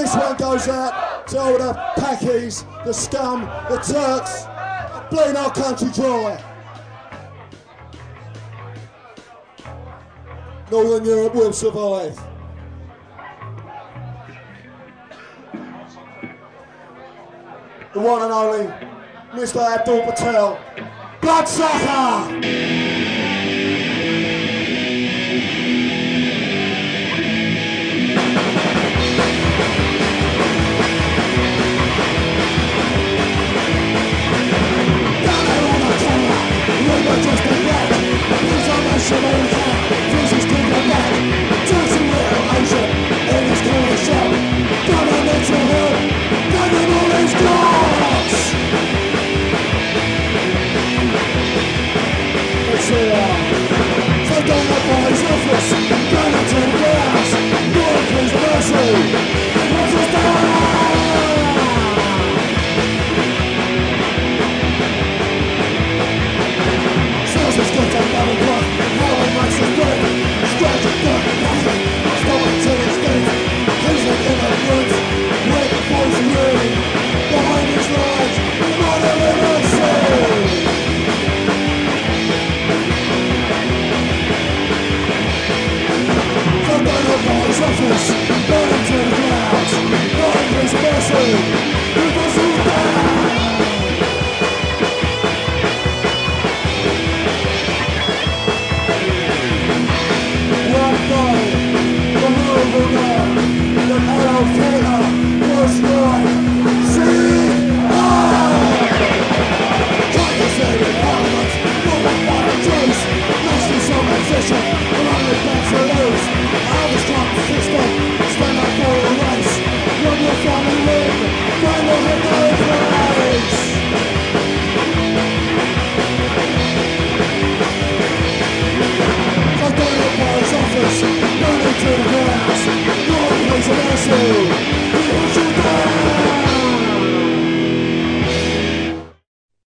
This one goes out to all the packies, the scum, the Turks, bleeding our country dry. Northern Europe will survive. The one and only Mr. Abdul Patel, Bloodsucker! One